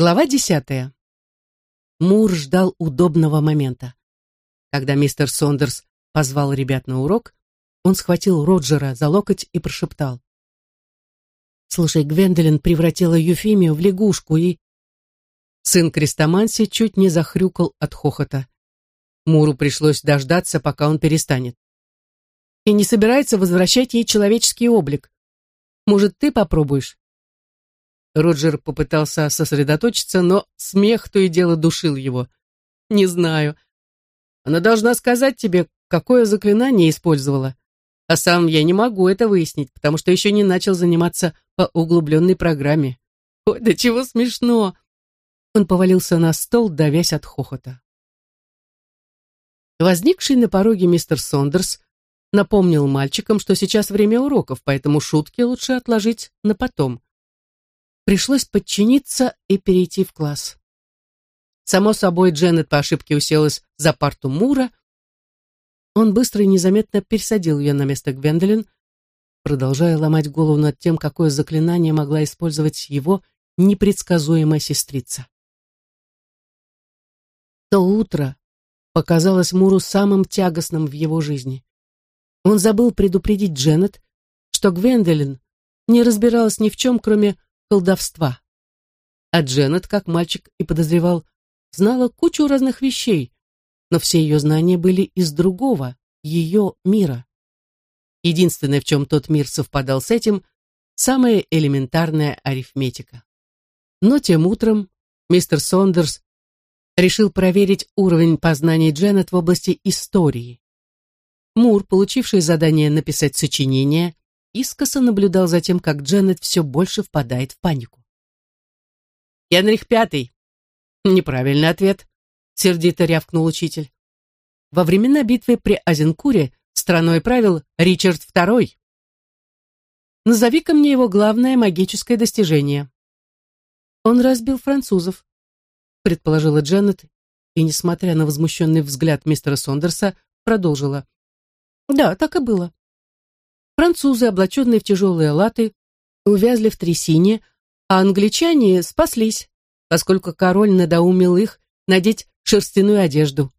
Глава десятая. Мур ждал удобного момента. Когда мистер Сондерс позвал ребят на урок, он схватил Роджера за локоть и прошептал. «Слушай, Гвендолин превратила Юфимию в лягушку и...» Сын Крестоманси чуть не захрюкал от хохота. Муру пришлось дождаться, пока он перестанет. «И не собирается возвращать ей человеческий облик. Может, ты попробуешь?» Роджер попытался сосредоточиться, но смех то и дело душил его. «Не знаю. Она должна сказать тебе, какое заклинание использовала. А сам я не могу это выяснить, потому что еще не начал заниматься по углубленной программе. Ой, да чего смешно!» Он повалился на стол, давясь от хохота. Возникший на пороге мистер Сондерс напомнил мальчикам, что сейчас время уроков, поэтому шутки лучше отложить на потом пришлось подчиниться и перейти в класс. Само собой, Дженнет по ошибке уселась за парту Мура. Он быстро и незаметно пересадил ее на место Гвендолин, продолжая ломать голову над тем, какое заклинание могла использовать его непредсказуемая сестрица. То утро показалось Муру самым тягостным в его жизни. Он забыл предупредить Дженнет, что Гвендолин не разбиралась ни в чем, кроме колдовства. А Дженнет, как мальчик и подозревал, знала кучу разных вещей, но все ее знания были из другого, ее мира. Единственное, в чем тот мир совпадал с этим, самая элементарная арифметика. Но тем утром мистер Сондерс решил проверить уровень познаний Дженнет в области истории. Мур, получивший задание написать сочинение, искоса наблюдал за тем, как Дженнет все больше впадает в панику. «Генрих Пятый!» «Неправильный ответ», — сердито рявкнул учитель. Во времена битвы при Азенкуре страной правил Ричард II. Назови-ка мне его главное магическое достижение. Он разбил французов, предположила Дженнет, и, несмотря на возмущенный взгляд мистера Сондерса, продолжила. Да, так и было. Французы, облаченные в тяжелые латы, увязли в трясине, а англичане спаслись, поскольку король надоумил их надеть шерстяную одежду.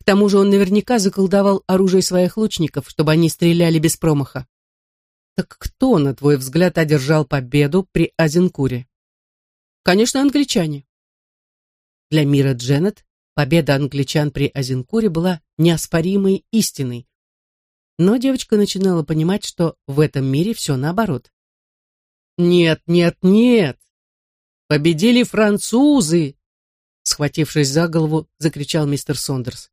К тому же он наверняка заколдовал оружие своих лучников, чтобы они стреляли без промаха. Так кто, на твой взгляд, одержал победу при Азенкуре? Конечно, англичане. Для мира Дженнет победа англичан при Азенкуре была неоспоримой истиной, но девочка начинала понимать, что в этом мире все наоборот. «Нет, нет, нет! Победили французы!» Схватившись за голову, закричал мистер Сондерс.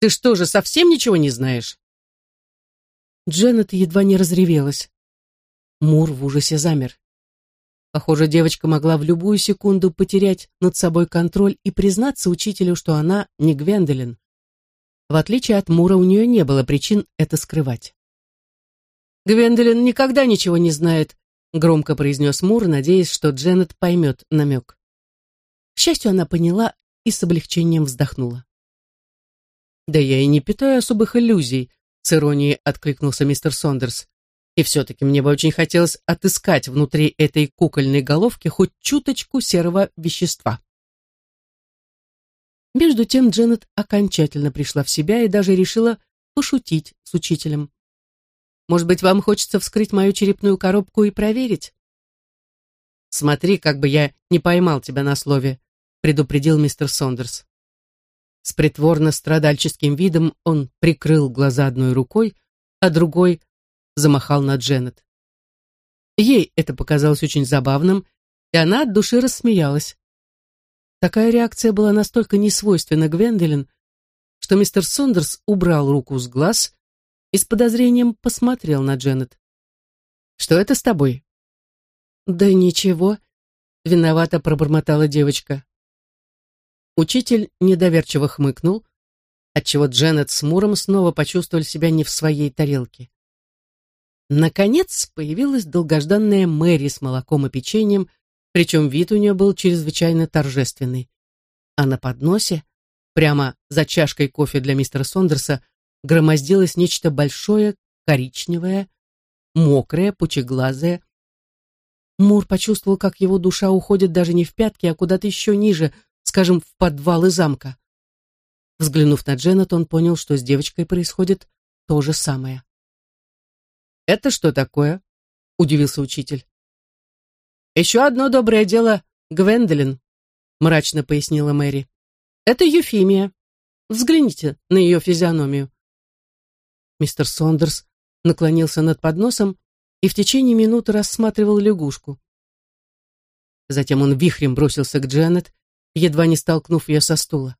«Ты что же, совсем ничего не знаешь?» Дженнет едва не разревелась. Мур в ужасе замер. Похоже, девочка могла в любую секунду потерять над собой контроль и признаться учителю, что она не Гвендолин. В отличие от Мура, у нее не было причин это скрывать. «Гвендолин никогда ничего не знает», — громко произнес Мур, надеясь, что Дженнет поймет намек. К счастью, она поняла и с облегчением вздохнула. «Да я и не питаю особых иллюзий», — с иронией откликнулся мистер Сондерс. «И все-таки мне бы очень хотелось отыскать внутри этой кукольной головки хоть чуточку серого вещества». Между тем Дженнет окончательно пришла в себя и даже решила пошутить с учителем. «Может быть, вам хочется вскрыть мою черепную коробку и проверить?» «Смотри, как бы я не поймал тебя на слове», предупредил мистер Сондерс. С притворно-страдальческим видом он прикрыл глаза одной рукой, а другой замахал на Дженнет. Ей это показалось очень забавным, и она от души рассмеялась. Такая реакция была настолько несвойственна Гвендолин, что мистер Сондерс убрал руку с глаз и с подозрением посмотрел на Дженнет. «Что это с тобой?» «Да ничего», — виновато пробормотала девочка. Учитель недоверчиво хмыкнул, отчего Дженнет с Муром снова почувствовали себя не в своей тарелке. Наконец появилась долгожданная Мэри с молоком и печеньем, причем вид у нее был чрезвычайно торжественный. А на подносе, прямо за чашкой кофе для мистера Сондерса, громоздилось нечто большое, коричневое, мокрое, пучеглазое. Мур почувствовал, как его душа уходит даже не в пятки, а куда-то еще ниже, скажем, в подвалы замка. Взглянув на Дженнет, он понял, что с девочкой происходит то же самое. «Это что такое?» — удивился учитель. «Еще одно доброе дело Гвендолин», — мрачно пояснила Мэри. «Это Юфимия. Взгляните на ее физиономию». Мистер Сондерс наклонился над подносом и в течение минуты рассматривал лягушку. Затем он вихрем бросился к Дженнет, едва не столкнув ее со стула.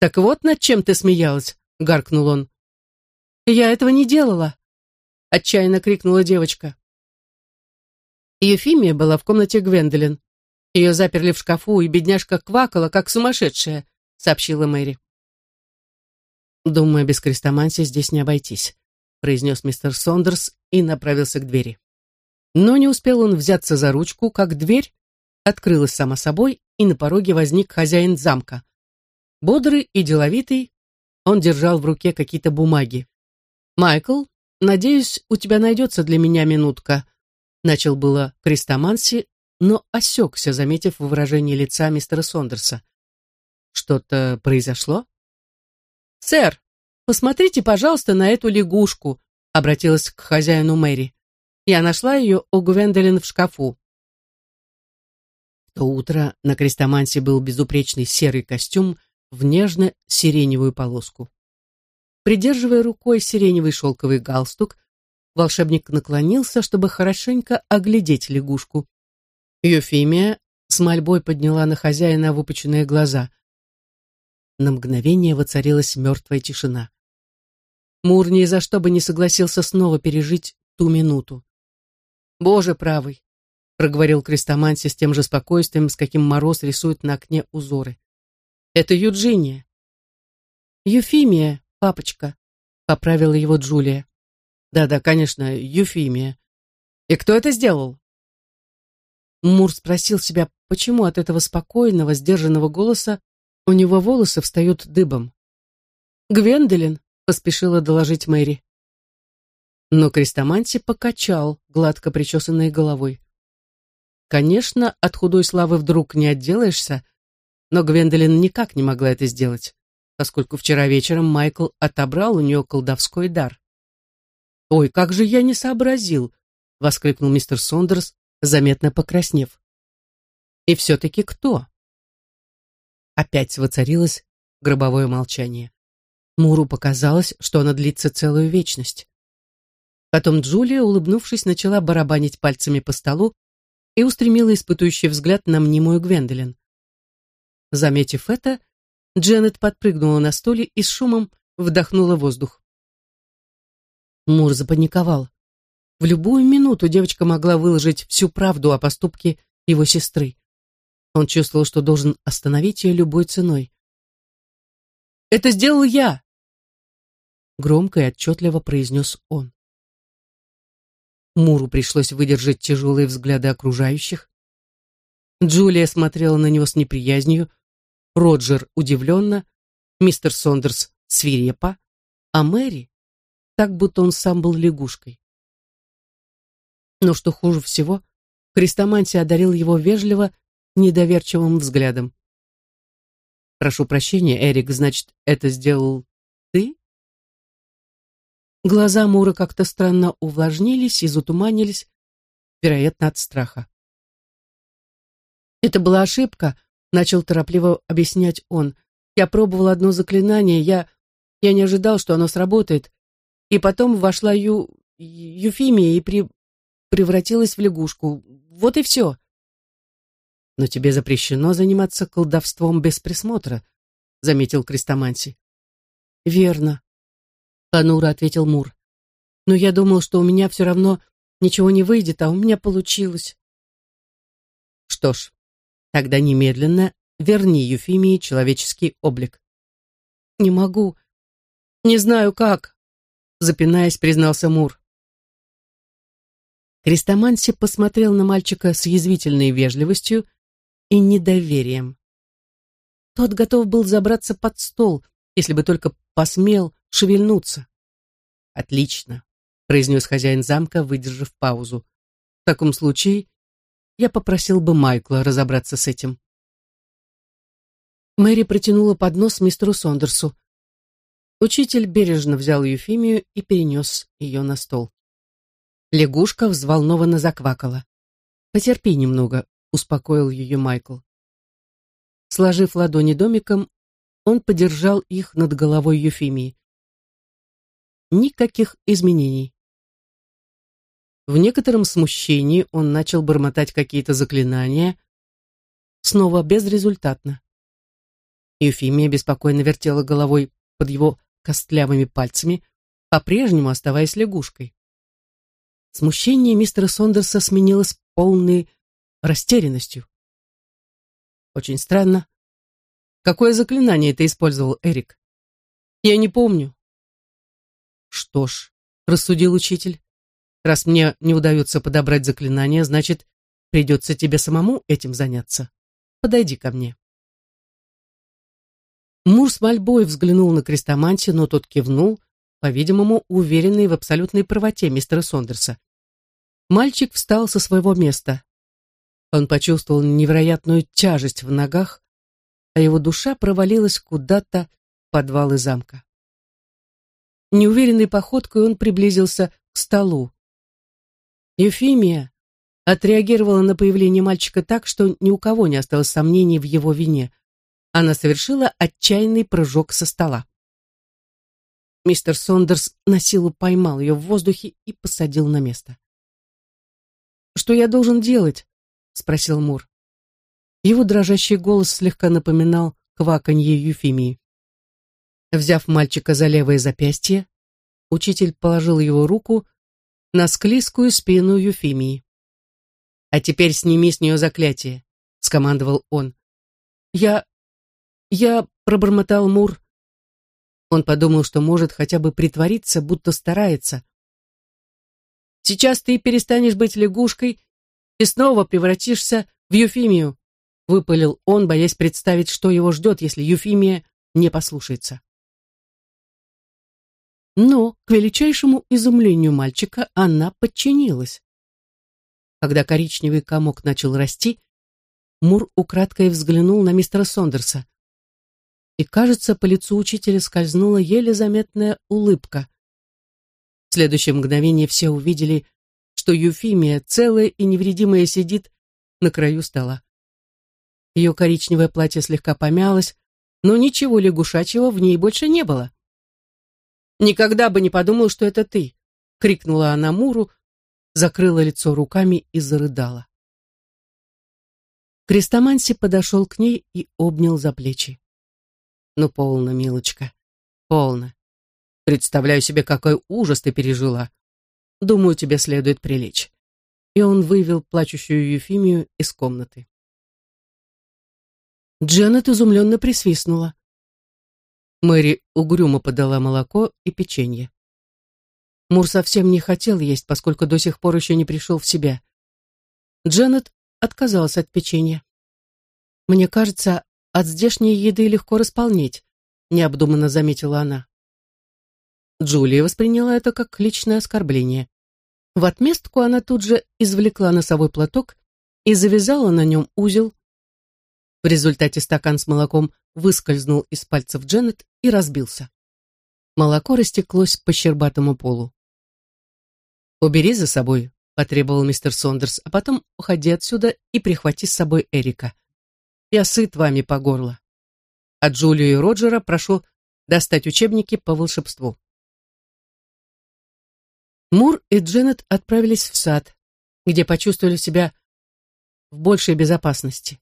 «Так вот над чем ты смеялась!» — гаркнул он. «Я этого не делала!» — отчаянно крикнула девочка. Ефимия была в комнате Гвендолин. Ее заперли в шкафу, и бедняжка квакала, как сумасшедшая, сообщила Мэри. «Думаю, без крестомантии здесь не обойтись», произнес мистер Сондерс и направился к двери. Но не успел он взяться за ручку, как дверь открылась сама собой, и на пороге возник хозяин замка. Бодрый и деловитый, он держал в руке какие-то бумаги. «Майкл, надеюсь, у тебя найдется для меня минутка», начал было Крестоманси, но осекся, заметив выражение лица мистера Сондерса. «Что-то произошло?» «Сэр, посмотрите, пожалуйста, на эту лягушку», обратилась к хозяину Мэри. «Я нашла ее у Гвендолин в шкафу». В то утро на Крестомансе был безупречный серый костюм в нежно-сиреневую полоску. Придерживая рукой сиреневый шелковый галстук, волшебник наклонился, чтобы хорошенько оглядеть лягушку. Юфимия с мольбой подняла на хозяина выпученные глаза. На мгновение воцарилась мертвая тишина. Мур ни за что бы не согласился снова пережить ту минуту. «Боже правый!» — проговорил Крестоманси с тем же спокойствием, с каким мороз рисует на окне узоры. «Это Юджиния». «Юфимия, папочка», — поправила его Джулия. Да-да, конечно, Юфимия. И кто это сделал? Мур спросил себя, почему от этого спокойного, сдержанного голоса у него волосы встают дыбом. «Гвендолин», — поспешила доложить Мэри. Но Крестоманти покачал гладко причесанной головой. Конечно, от худой славы вдруг не отделаешься, но Гвендолин никак не могла это сделать, поскольку вчера вечером Майкл отобрал у нее колдовской дар. «Ой, как же я не сообразил!» — воскликнул мистер Сондерс, заметно покраснев. «И все-таки кто?» Опять воцарилось гробовое молчание. Муру показалось, что оно длится целую вечность. Потом Джулия, улыбнувшись, начала барабанить пальцами по столу и устремила испытующий взгляд на мнимую Гвендолин. Заметив это, Дженнет подпрыгнула на стуле и с шумом вдохнула воздух. Мур запаниковал. В любую минуту девочка могла выложить всю правду о поступке его сестры. Он чувствовал, что должен остановить ее любой ценой. «Это сделал я!» Громко и отчетливо произнес он. Муру пришлось выдержать тяжелые взгляды окружающих. Джулия смотрела на него с неприязнью, Роджер удивленно, мистер Сондерс свирепо, а Мэри так, будто он сам был лягушкой. Но что хуже всего, Христомантий одарил его вежливо, недоверчивым взглядом. «Прошу прощения, Эрик, значит, это сделал ты?» Глаза Мура как-то странно увлажнились и затуманились, вероятно, от страха. «Это была ошибка», — начал торопливо объяснять он. «Я пробовал одно заклинание, я... я не ожидал, что оно сработает. И потом вошла Ю... Юфимия и при... превратилась в лягушку. Вот и все. Но тебе запрещено заниматься колдовством без присмотра, заметил Крестоманси. Верно, понуро ответил Мур. Но я думал, что у меня все равно ничего не выйдет, а у меня получилось. Что ж, тогда немедленно верни Юфимии человеческий облик. Не могу. Не знаю как запинаясь, признался Мур. Крестоманси посмотрел на мальчика с язвительной вежливостью и недоверием. Тот готов был забраться под стол, если бы только посмел шевельнуться. «Отлично», — произнес хозяин замка, выдержав паузу. «В таком случае я попросил бы Майкла разобраться с этим. Мэри протянула поднос мистеру Сондерсу. Учитель бережно взял Юфимию и перенес ее на стол. Лягушка взволнованно заквакала. «Потерпи немного», — успокоил ее Майкл. Сложив ладони домиком, он подержал их над головой Юфимии. Никаких изменений. В некотором смущении он начал бормотать какие-то заклинания, снова безрезультатно. Ефимия беспокойно вертела головой под его костлявыми пальцами, по-прежнему оставаясь лягушкой. Смущение мистера Сондерса сменилось полной растерянностью. Очень странно. Какое заклинание ты использовал, Эрик? Я не помню. Что ж, рассудил учитель, Раз мне не удается подобрать заклинание, значит, придется тебе самому этим заняться. Подойди ко мне. Мур с мольбой взглянул на крестоманти, но тот кивнул, по-видимому, уверенный в абсолютной правоте мистера Сондерса. Мальчик встал со своего места. Он почувствовал невероятную тяжесть в ногах, а его душа провалилась куда-то в подвалы замка. Неуверенной походкой он приблизился к столу. Ефимия отреагировала на появление мальчика так, что ни у кого не осталось сомнений в его вине. Она совершила отчаянный прыжок со стола. Мистер Сондерс на силу поймал ее в воздухе и посадил на место. «Что я должен делать?» — спросил Мур. Его дрожащий голос слегка напоминал кваканье Юфимии. Взяв мальчика за левое запястье, учитель положил его руку на склизкую спину Юфимии. «А теперь сними с нее заклятие», — скомандовал он. «Я... я...» — пробормотал Мур. Он подумал, что может хотя бы притвориться, будто старается. «Сейчас ты перестанешь быть лягушкой и снова превратишься в Юфимию», — выпалил он, боясь представить, что его ждет, если Юфимия не послушается. Но, к величайшему изумлению мальчика, она подчинилась. Когда коричневый комок начал расти, Мур украдкой взглянул на мистера Сондерса. И, кажется, по лицу учителя скользнула еле заметная улыбка. В следующее мгновение все увидели, что Юфимия, целая и невредимая, сидит на краю стола. Ее коричневое платье слегка помялось, но ничего лягушачьего в ней больше не было. Никогда бы не подумал, что это ты!» — крикнула она Муру, закрыла лицо руками и зарыдала. Крестоманси подошел к ней и обнял за плечи. «Ну, полно, милочка, полно. Представляю себе, какой ужас ты пережила. Думаю, тебе следует прилечь». И он вывел плачущую Ефимию из комнаты. Дженнет изумленно присвистнула. Мэри угрюмо подала молоко и печенье. Мур совсем не хотел есть, поскольку до сих пор еще не пришел в себя. Дженнет отказалась от печенья. «Мне кажется, от здешней еды легко располнеть», — необдуманно заметила она. Джулия восприняла это как личное оскорбление. В отместку она тут же извлекла носовой платок и завязала на нем узел. В результате стакан с молоком выскользнул из пальцев Дженнет и разбился. Молоко растеклось по щербатому полу. «Убери за собой», — потребовал мистер Сондерс, «а потом уходи отсюда и прихвати с собой Эрика. Я сыт вами по горло. А Джулию и Роджера прошу достать учебники по волшебству». Мур и Дженнет отправились в сад, где почувствовали себя в большей безопасности.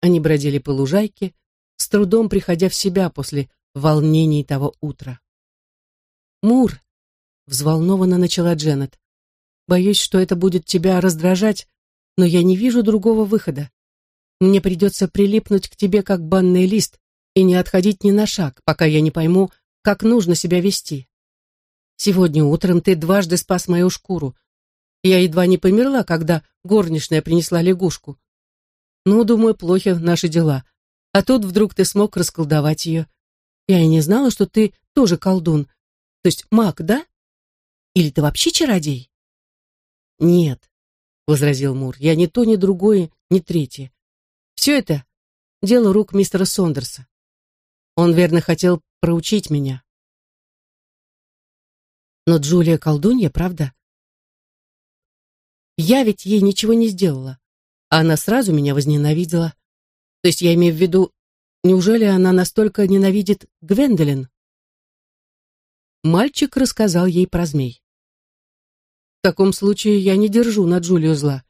Они бродили по лужайке, с трудом приходя в себя после волнений того утра. «Мур», — взволнованно начала Дженнет, «боюсь, что это будет тебя раздражать, но я не вижу другого выхода. Мне придется прилипнуть к тебе, как банный лист, и не отходить ни на шаг, пока я не пойму, как нужно себя вести. Сегодня утром ты дважды спас мою шкуру. Я едва не померла, когда горничная принесла лягушку. Ну, думаю, плохи наши дела. А тут вдруг ты смог расколдовать ее. Я и не знала, что ты тоже колдун. То есть маг, да? Или ты вообще чародей? Нет. возразил Мур. «Я ни то, ни другое, ни третье. Все это — дело рук мистера Сондерса. Он верно хотел проучить меня». «Но Джулия колдунья, правда?» «Я ведь ей ничего не сделала, а она сразу меня возненавидела. То есть я имею в виду, неужели она настолько ненавидит Гвендолин?» Мальчик рассказал ей про змей. В таком случае я не держу на Джулию зла.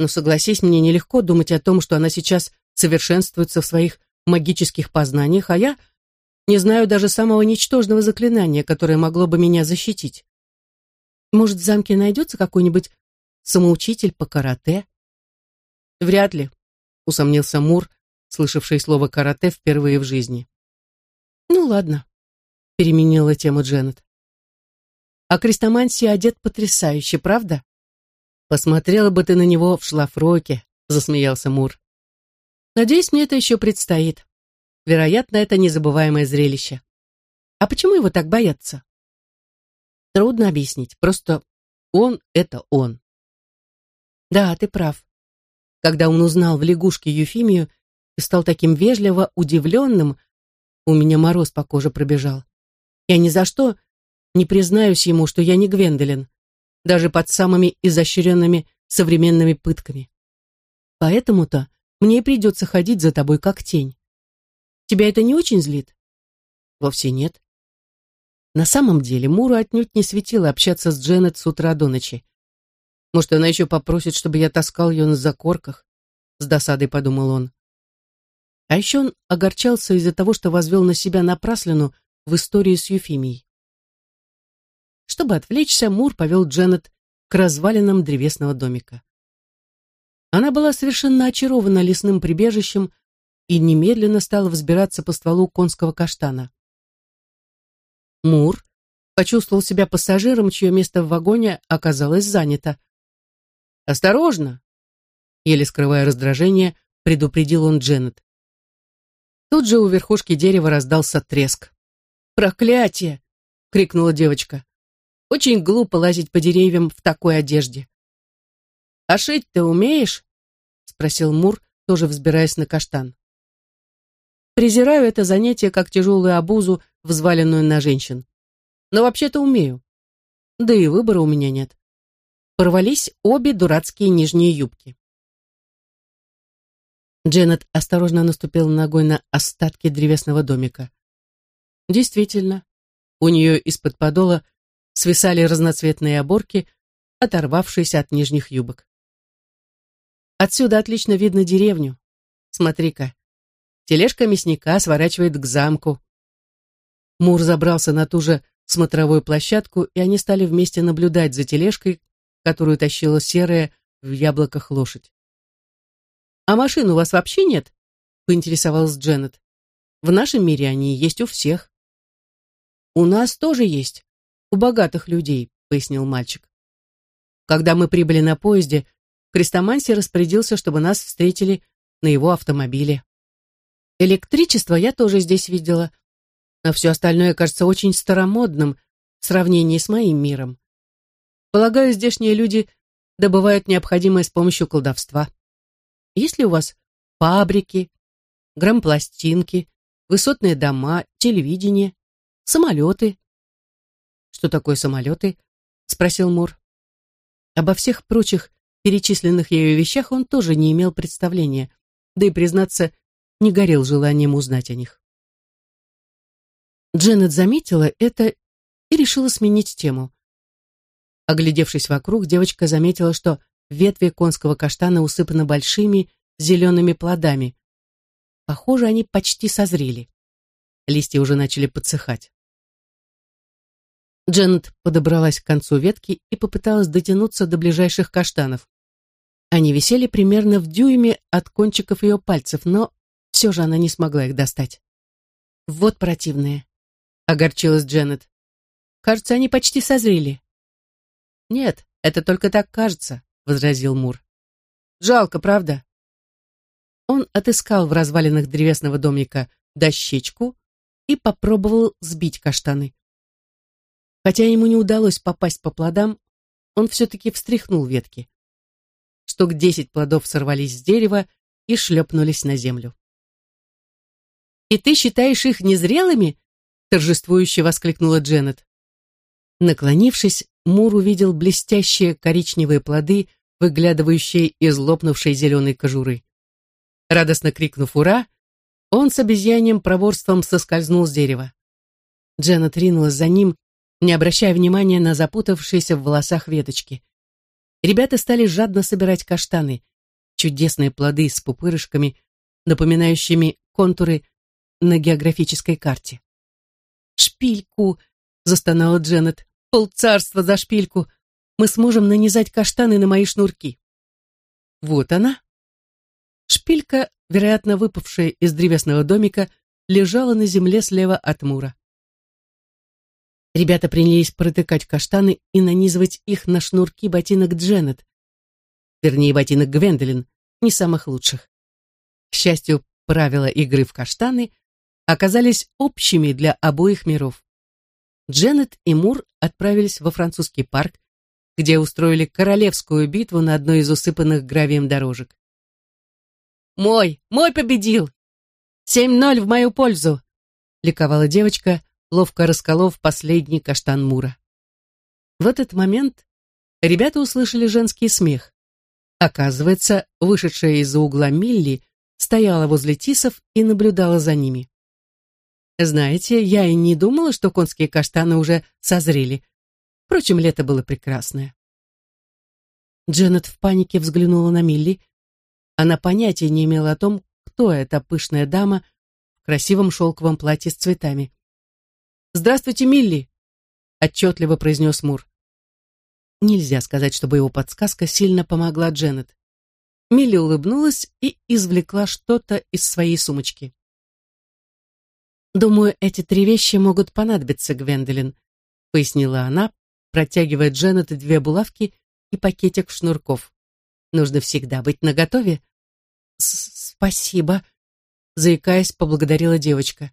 Но согласись, мне нелегко думать о том, что она сейчас совершенствуется в своих магических познаниях, а я не знаю даже самого ничтожного заклинания, которое могло бы меня защитить. Может, в замке найдется какой-нибудь самоучитель по карате? Вряд ли, усомнился Мур, слышавший слово карате впервые в жизни. Ну ладно, переменила тему Дженнет. А Крестомансия одет потрясающе, правда? Посмотрела бы ты на него в шлафроке, засмеялся Мур. Надеюсь, мне это еще предстоит. Вероятно, это незабываемое зрелище. А почему его так боятся? Трудно объяснить, просто он — это он. Да, ты прав. Когда он узнал в лягушке Юфимию и стал таким вежливо удивленным, у меня мороз по коже пробежал. Я ни за что не признаюсь ему, что я не Гвендолин, даже под самыми изощренными современными пытками. Поэтому-то мне придется ходить за тобой как тень. Тебя это не очень злит? Вовсе нет. На самом деле Муру отнюдь не светило общаться с Дженнет с утра до ночи. Может, она еще попросит, чтобы я таскал ее на закорках? С досадой подумал он. А еще он огорчался из-за того, что возвел на себя напраслину в истории с Юфимией. Чтобы отвлечься, Мур повел Дженнет к развалинам древесного домика. Она была совершенно очарована лесным прибежищем и немедленно стала взбираться по стволу конского каштана. Мур почувствовал себя пассажиром, чье место в вагоне оказалось занято. «Осторожно!» Еле скрывая раздражение, предупредил он Дженнет. Тут же у верхушки дерева раздался треск. «Проклятие!» — крикнула девочка. «Очень глупо лазить по деревьям в такой одежде». «А шить ты умеешь?» — спросил Мур, тоже взбираясь на каштан. «Презираю это занятие как тяжелую обузу, взваленную на женщин. Но вообще-то умею. Да и выбора у меня нет. Порвались обе дурацкие нижние юбки». Дженнет осторожно наступила ногой на остатки древесного домика. Действительно, у нее из-под подола свисали разноцветные оборки, оторвавшиеся от нижних юбок. Отсюда отлично видно деревню. Смотри-ка, тележка мясника сворачивает к замку. Мур забрался на ту же смотровую площадку, и они стали вместе наблюдать за тележкой, которую тащила серая в яблоках лошадь. «А машин у вас вообще нет?» — поинтересовалась Дженнет. «В нашем мире они есть у всех». «У нас тоже есть, у богатых людей», — пояснил мальчик. Когда мы прибыли на поезде, Крестоманси распорядился, чтобы нас встретили на его автомобиле. Электричество я тоже здесь видела, а все остальное кажется очень старомодным в сравнении с моим миром. Полагаю, здешние люди добывают необходимое с помощью колдовства. Есть ли у вас фабрики, грампластинки, высотные дома, телевидение? Самолеты. Что такое самолеты? Спросил Мур. Обо всех прочих перечисленных ею вещах он тоже не имел представления, да и, признаться, не горел желанием узнать о них. Дженнет заметила это и решила сменить тему. Оглядевшись вокруг, девочка заметила, что ветви конского каштана усыпаны большими зелеными плодами. Похоже, они почти созрели. Листья уже начали подсыхать. Дженнет подобралась к концу ветки и попыталась дотянуться до ближайших каштанов. Они висели примерно в дюйме от кончиков ее пальцев, но все же она не смогла их достать. «Вот противные», — огорчилась Дженнет. «Кажется, они почти созрели». «Нет, это только так кажется», — возразил Мур. «Жалко, правда?» Он отыскал в развалинах древесного домика дощечку и попробовал сбить каштаны. Хотя ему не удалось попасть по плодам, он все-таки встряхнул ветки. штук десять плодов сорвались с дерева и шлепнулись на землю. «И ты считаешь их незрелыми?» торжествующе воскликнула Дженнет. Наклонившись, Мур увидел блестящие коричневые плоды, выглядывающие из лопнувшей зеленой кожуры. Радостно крикнув «Ура!», он с обезьяньем проворством соскользнул с дерева. Дженнет ринулась за ним, не обращая внимания на запутавшиеся в волосах веточки. Ребята стали жадно собирать каштаны, чудесные плоды с пупырышками, напоминающими контуры на географической карте. «Шпильку!» — застонала Дженнет. «Полцарства за шпильку! Мы сможем нанизать каштаны на мои шнурки!» Вот она. Шпилька, вероятно, выпавшая из древесного домика, лежала на земле слева от Мура. Ребята принялись протыкать каштаны и нанизывать их на шнурки ботинок Дженнет. Вернее, ботинок Гвендолин, не самых лучших. К счастью, правила игры в каштаны оказались общими для обоих миров. Дженнет и Мур отправились во французский парк, где устроили королевскую битву на одной из усыпанных гравием дорожек. «Мой! Мой победил! Семь ноль в мою пользу!» — ликовала девочка, ловко расколов последний каштан Мура. В этот момент ребята услышали женский смех. Оказывается, вышедшая из-за угла Милли стояла возле тисов и наблюдала за ними. Знаете, я и не думала, что конские каштаны уже созрели. Впрочем, лето было прекрасное. Дженнет в панике взглянула на Милли. Она понятия не имела о том, кто эта пышная дама в красивом шелковом платье с цветами. «Здравствуйте, Милли!» — отчетливо произнес Мур. Нельзя сказать, чтобы его подсказка сильно помогла Дженнет. Милли улыбнулась и извлекла что-то из своей сумочки. «Думаю, эти три вещи могут понадобиться, Гвендолин», пояснила она, протягивая Дженнет две булавки и пакетик шнурков. «Нужно всегда быть наготове». «Спасибо», заикаясь, поблагодарила девочка.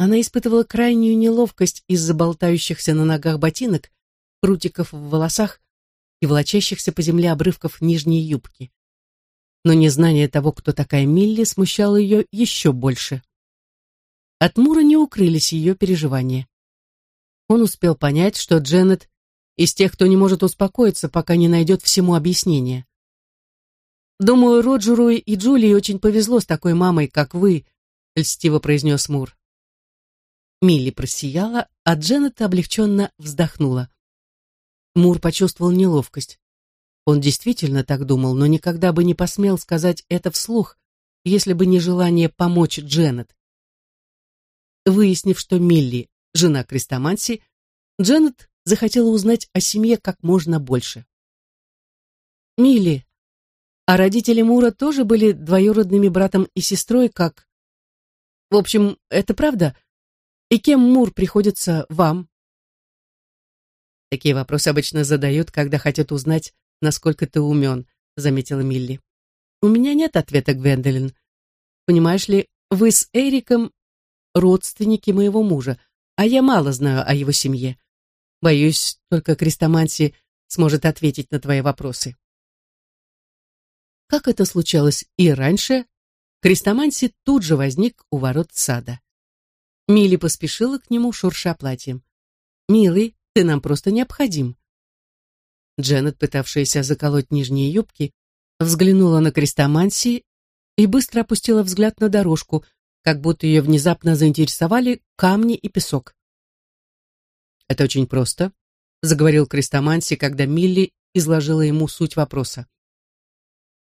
Она испытывала крайнюю неловкость из-за болтающихся на ногах ботинок, прутиков в волосах и волочащихся по земле обрывков нижней юбки. Но незнание того, кто такая Милли, смущало ее еще больше. От Мура не укрылись ее переживания. Он успел понять, что Дженнет из тех, кто не может успокоиться, пока не найдет всему объяснение. «Думаю, Роджеру и Джулии очень повезло с такой мамой, как вы», — льстиво произнес Мур. Милли просияла, а Дженнет облегченно вздохнула. Мур почувствовал неловкость. Он действительно так думал, но никогда бы не посмел сказать это вслух, если бы не желание помочь Дженнет. Выяснив, что Милли – жена Крестоманси, Дженнет захотела узнать о семье как можно больше. «Милли, а родители Мура тоже были двоюродными братом и сестрой, как... В общем, это правда? И кем Мур приходится вам?» Такие вопросы обычно задают, когда хотят узнать, насколько ты умен, заметила Милли. У меня нет ответа, Гвендолин. Понимаешь ли, вы с Эриком родственники моего мужа, а я мало знаю о его семье. Боюсь, только Крестоманси сможет ответить на твои вопросы. Как это случалось и раньше, Крестоманси тут же возник у ворот сада. Милли поспешила к нему, шурша платьем. «Милый, ты нам просто необходим». Дженнет, пытавшаяся заколоть нижние юбки, взглянула на Крестоманси и быстро опустила взгляд на дорожку, как будто ее внезапно заинтересовали камни и песок. «Это очень просто», — заговорил Крестоманси, когда Милли изложила ему суть вопроса.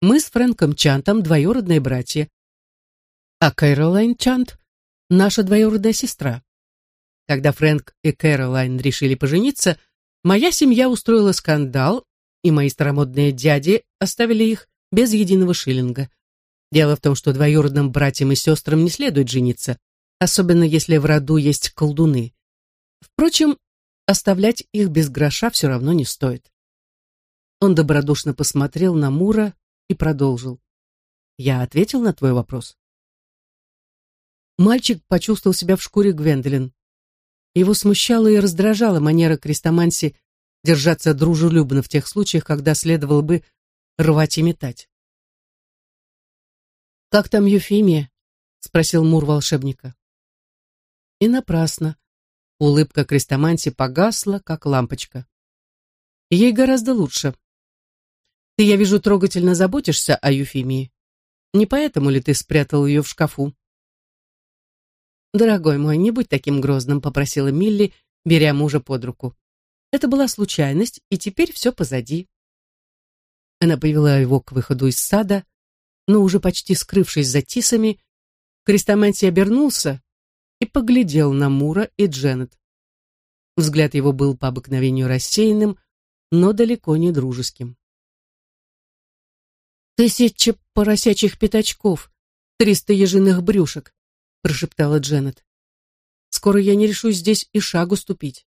«Мы с Фрэнком Чантом двоюродные братья, а Кэролайн Чант — наша двоюродная сестра. Когда Фрэнк и Кэролайн решили пожениться, моя семья устроила скандал, и мои старомодные дяди оставили их без единого шиллинга. Дело в том, что двоюродным братьям и сестрам не следует жениться, особенно если в роду есть колдуны. Впрочем, оставлять их без гроша все равно не стоит. Он добродушно посмотрел на Мура и продолжил. «Я ответил на твой вопрос?» Мальчик почувствовал себя в шкуре Гвендолин. Его смущала и раздражала манера Крестоманси держаться дружелюбно в тех случаях, когда следовало бы рвать и метать. «Как там Юфимия?» — спросил Мур волшебника. И напрасно. Улыбка Крестоманти погасла, как лампочка. Ей гораздо лучше. Ты, я вижу, трогательно заботишься о Юфимии. Не поэтому ли ты спрятал ее в шкафу? «Дорогой мой, не будь таким грозным», — попросила Милли, беря мужа под руку. Это была случайность, и теперь все позади. Она повела его к выходу из сада, но уже почти скрывшись за тисами, Крестоманти обернулся и поглядел на Мура и Дженнет. Взгляд его был по обыкновению рассеянным, но далеко не дружеским. «Тысяча поросячьих пятачков, триста ежиных брюшек», прошептала Дженнет. «Скоро я не решусь здесь и шагу ступить».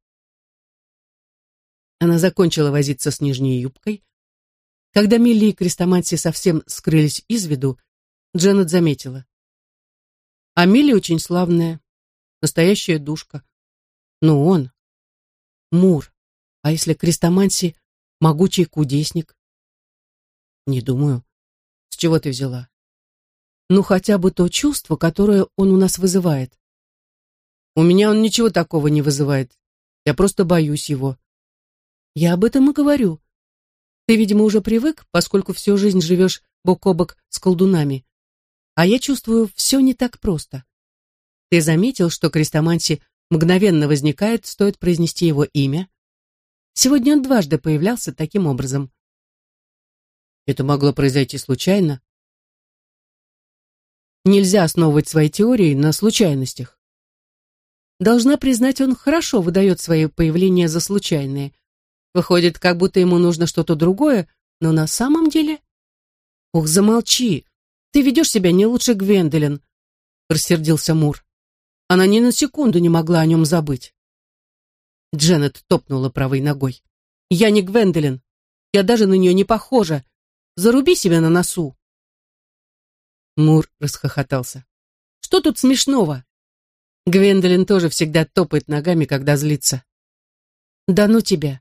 Она закончила возиться с нижней юбкой. Когда Милли и Крестоманси совсем скрылись из виду, Дженнет заметила. «А Милли очень славная, настоящая душка. Но он, Мур, а если Крестоманси — могучий кудесник?» «Не думаю. С чего ты взяла?» Ну хотя бы то чувство, которое он у нас вызывает. У меня он ничего такого не вызывает. Я просто боюсь его. Я об этом и говорю. Ты, видимо, уже привык, поскольку всю жизнь живешь бок о бок с колдунами. А я чувствую, все не так просто. Ты заметил, что крестоманси мгновенно возникает, стоит произнести его имя? Сегодня он дважды появлялся таким образом. Это могло произойти случайно, Нельзя основывать свои теории на случайностях. Должна признать, он хорошо выдает свои появления за случайные. Выходит, как будто ему нужно что-то другое, но на самом деле... Ух, замолчи! Ты ведешь себя не лучше Гвенделин, рассердился Мур. Она ни на секунду не могла о нем забыть. Дженнет топнула правой ногой. «Я не Гвенделин. Я даже на нее не похожа. Заруби себя на носу». Мур расхохотался. «Что тут смешного?» Гвендолин тоже всегда топает ногами, когда злится. «Да ну тебя!